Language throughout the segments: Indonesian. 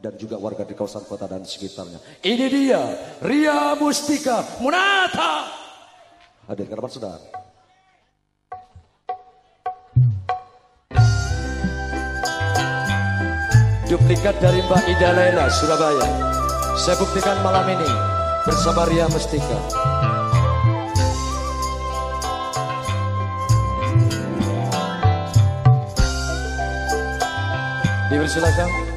dan juga warga di kawasan kota dan sekitarnya. Ini dia Ria Mustika Munata. Hadir kerabat saudara. Duplikat dari Mbak Ida Laila Surabaya. Saya buktikan malam ini bersama Ria Mustika. Dipersilakan.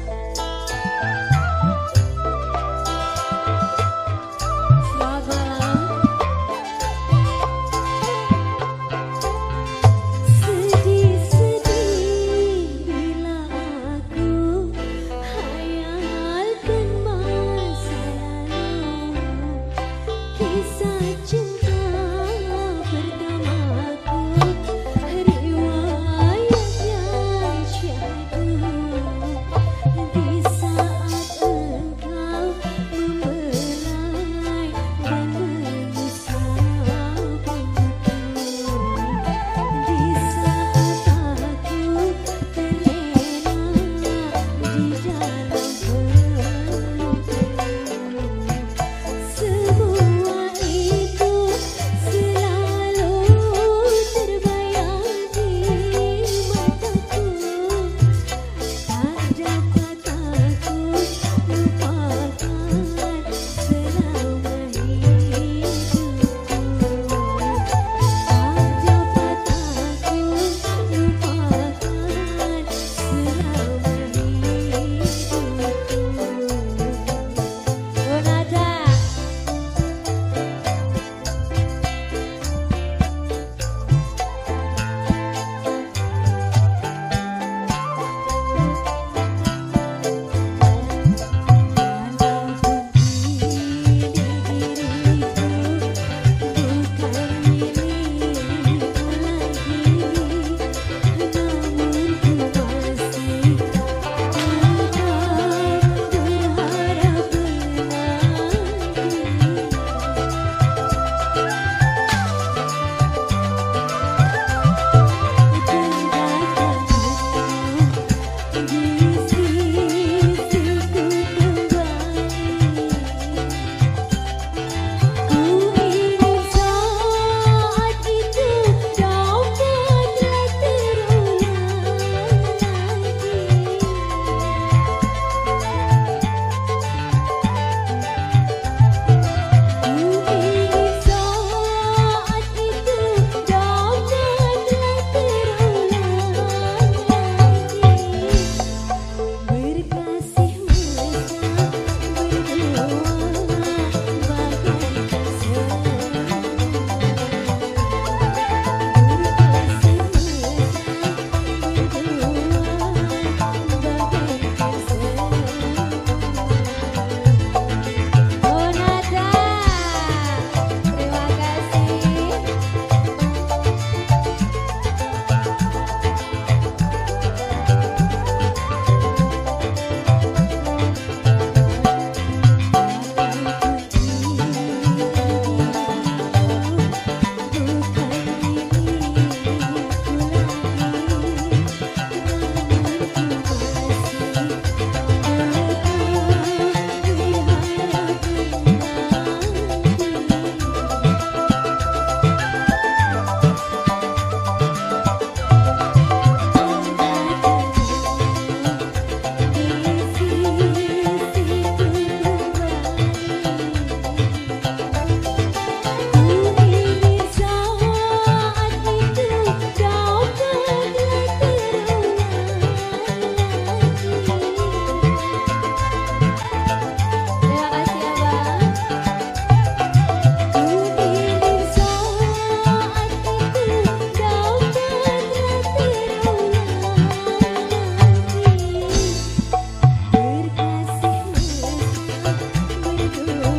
you.